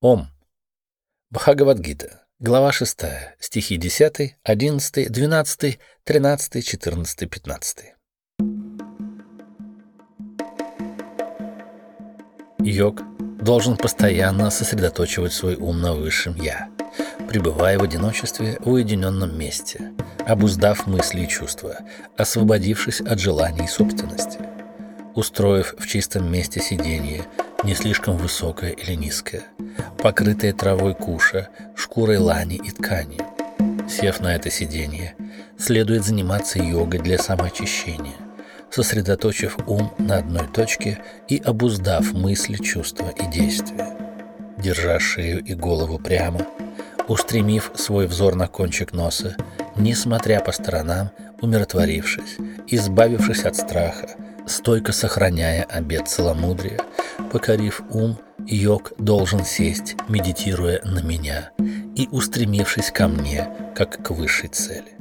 Ом. Бхагавадгита. Глава 6. Стихи 10, 11, 12, 13, 14, 15. Йог должен постоянно сосредоточивать свой ум на высшем «я», пребывая в одиночестве в уединенном месте, обуздав мысли и чувства, освободившись от желаний и собственности, устроив в чистом месте сиденье, не слишком высокое или низкое, покрытое травой куша, шкурой лани и ткани. Сев на это сиденье, следует заниматься йогой для самоочищения, сосредоточив ум на одной точке и обуздав мысли, чувства и действия. Держа шею и голову прямо, устремив свой взор на кончик носа, не смотря по сторонам, умиротворившись, избавившись от страха, стойко сохраняя обет целомудрия, покорив ум, йог должен сесть, медитируя на меня и устремившись ко мне, как к высшей цели.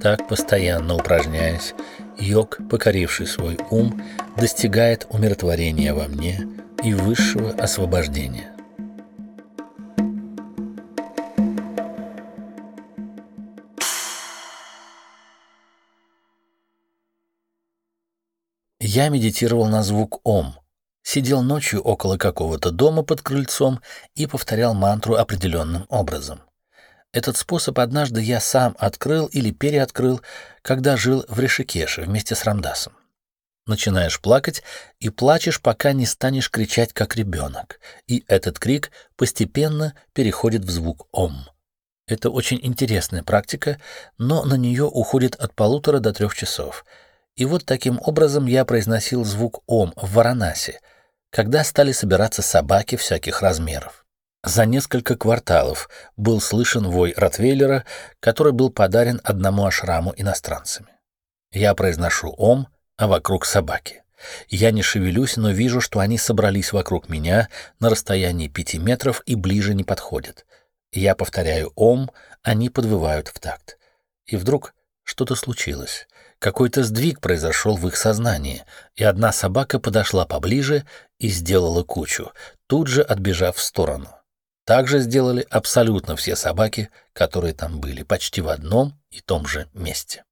Так, постоянно упражняясь, йог, покоривший свой ум, достигает умиротворения во мне и высшего освобождения. Я медитировал на звук «Ом», сидел ночью около какого-то дома под крыльцом и повторял мантру определенным образом. Этот способ однажды я сам открыл или переоткрыл, когда жил в Решикеше вместе с Рамдасом. Начинаешь плакать и плачешь, пока не станешь кричать, как ребенок, и этот крик постепенно переходит в звук «Ом». Это очень интересная практика, но на нее уходит от полутора до трех часов — и вот таким образом я произносил звук «ом» в Варанасе, когда стали собираться собаки всяких размеров. За несколько кварталов был слышен вой Ротвейлера, который был подарен одному ашраму иностранцами. Я произношу «ом», а вокруг собаки. Я не шевелюсь, но вижу, что они собрались вокруг меня на расстоянии пяти метров и ближе не подходят. Я повторяю «ом», они подвывают в такт. И вдруг что-то случилось. Какой-то сдвиг произошел в их сознании, и одна собака подошла поближе и сделала кучу, тут же отбежав в сторону. Так же сделали абсолютно все собаки, которые там были, почти в одном и том же месте.